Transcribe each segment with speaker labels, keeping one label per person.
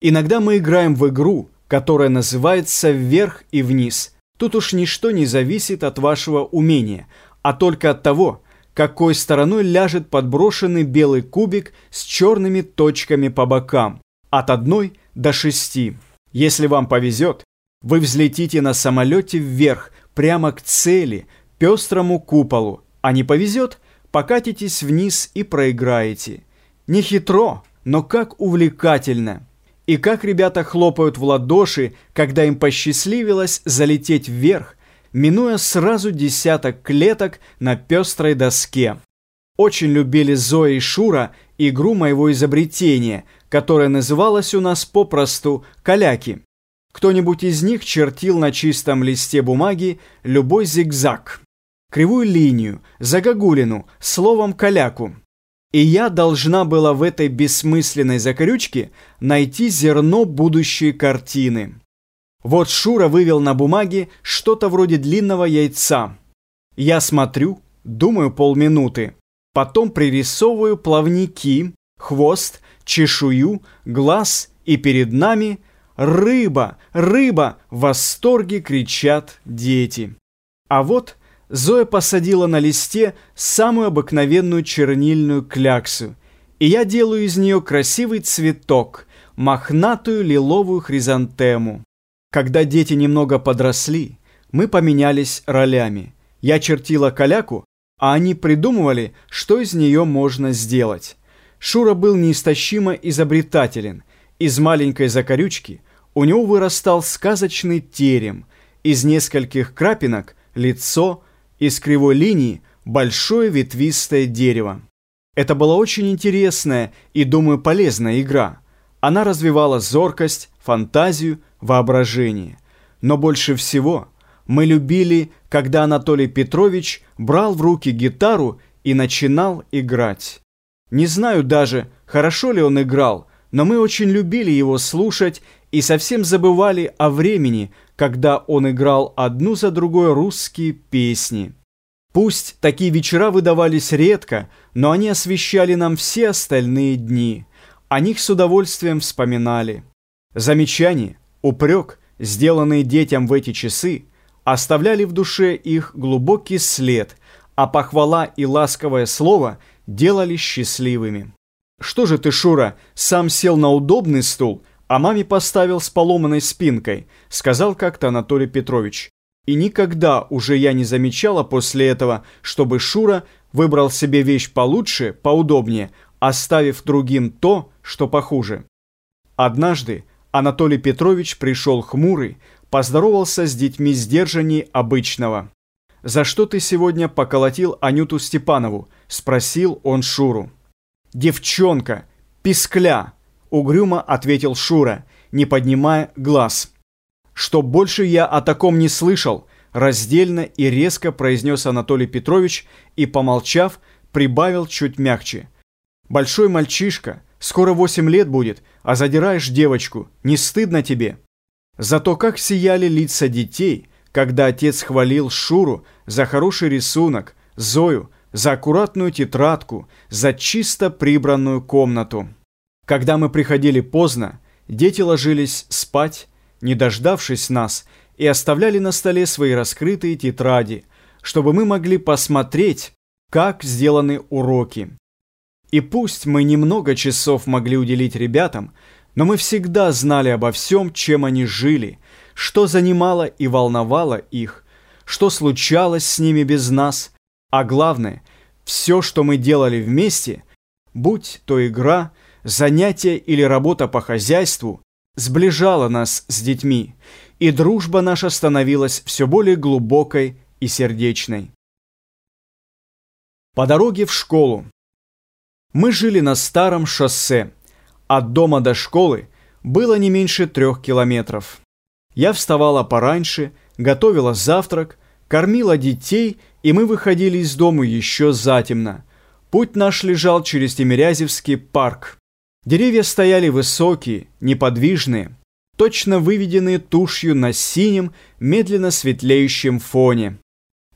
Speaker 1: Иногда мы играем в игру, которая называется «вверх и вниз». Тут уж ничто не зависит от вашего умения, а только от того, какой стороной ляжет подброшенный белый кубик с черными точками по бокам, от одной до шести. Если вам повезет, вы взлетите на самолете вверх, прямо к цели, пестрому куполу, а не повезет, покатитесь вниз и проиграете. Не хитро, но как увлекательно. И как ребята хлопают в ладоши, когда им посчастливилось залететь вверх, минуя сразу десяток клеток на пестрой доске. Очень любили Зоя и Шура игру моего изобретения, которая называлась у нас попросту «каляки». Кто-нибудь из них чертил на чистом листе бумаги любой зигзаг, кривую линию, загогулину, словом «каляку». И я должна была в этой бессмысленной закорючке найти зерно будущей картины. Вот Шура вывел на бумаге что-то вроде длинного яйца. Я смотрю, думаю полминуты. Потом пририсовываю плавники, хвост, чешую, глаз и перед нами «Рыба! Рыба!» в восторге кричат дети. А вот Зоя посадила на листе самую обыкновенную чернильную кляксу, и я делаю из нее красивый цветок, мохнатую лиловую хризантему. Когда дети немного подросли, мы поменялись ролями. Я чертила каляку, а они придумывали, что из нее можно сделать. Шура был неистощимо изобретателен. Из маленькой закорючки у него вырастал сказочный терем, из нескольких крапинок – лицо – из кривой линии большое ветвистое дерево. Это была очень интересная и, думаю, полезная игра. Она развивала зоркость, фантазию, воображение. Но больше всего мы любили, когда Анатолий Петрович брал в руки гитару и начинал играть. Не знаю даже, хорошо ли он играл, но мы очень любили его слушать и совсем забывали о времени, когда он играл одну за другой русские песни. Пусть такие вечера выдавались редко, но они освещали нам все остальные дни. О них с удовольствием вспоминали. Замечания, упрек, сделанные детям в эти часы, оставляли в душе их глубокий след, а похвала и ласковое слово делали счастливыми. «Что же ты, Шура, сам сел на удобный стул, а маме поставил с поломанной спинкой», сказал как-то Анатолий Петрович. И никогда уже я не замечала после этого, чтобы Шура выбрал себе вещь получше, поудобнее, оставив другим то, что похуже. Однажды Анатолий Петрович пришел хмурый, поздоровался с детьми сдержанней обычного. «За что ты сегодня поколотил Анюту Степанову?» – спросил он Шуру. «Девчонка! Пискля!» – угрюмо ответил Шура, не поднимая глаз. «Что больше я о таком не слышал», раздельно и резко произнес Анатолий Петрович и, помолчав, прибавил чуть мягче. «Большой мальчишка, скоро восемь лет будет, а задираешь девочку, не стыдно тебе?» Зато как сияли лица детей, когда отец хвалил Шуру за хороший рисунок, Зою за аккуратную тетрадку, за чисто прибранную комнату. Когда мы приходили поздно, дети ложились спать, не дождавшись нас, и оставляли на столе свои раскрытые тетради, чтобы мы могли посмотреть, как сделаны уроки. И пусть мы немного часов могли уделить ребятам, но мы всегда знали обо всем, чем они жили, что занимало и волновало их, что случалось с ними без нас, а главное, все, что мы делали вместе, будь то игра, занятие или работа по хозяйству, сближала нас с детьми, и дружба наша становилась все более глубокой и сердечной. По дороге в школу. Мы жили на старом шоссе. От дома до школы было не меньше трех километров. Я вставала пораньше, готовила завтрак, кормила детей, и мы выходили из дома еще затемно. Путь наш лежал через Тимирязевский парк. Деревья стояли высокие, неподвижные, точно выведенные тушью на синем, медленно светлеющем фоне.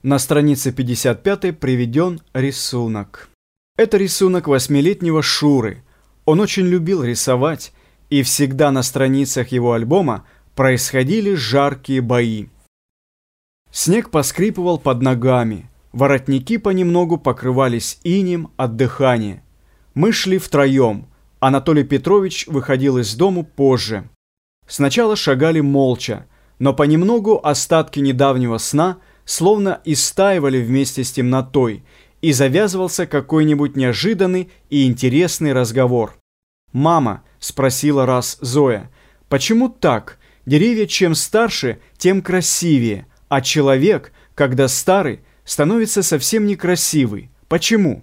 Speaker 1: На странице 55 приведен рисунок. Это рисунок восьмилетнего Шуры. Он очень любил рисовать, и всегда на страницах его альбома происходили жаркие бои. Снег поскрипывал под ногами, воротники понемногу покрывались инем от дыхания. Мы шли втроем, Анатолий Петрович выходил из дому позже. Сначала шагали молча, но понемногу остатки недавнего сна словно истаивали вместе с темнотой, и завязывался какой-нибудь неожиданный и интересный разговор. «Мама», — спросила раз Зоя, — «почему так? Деревья чем старше, тем красивее, а человек, когда старый, становится совсем некрасивый. Почему?»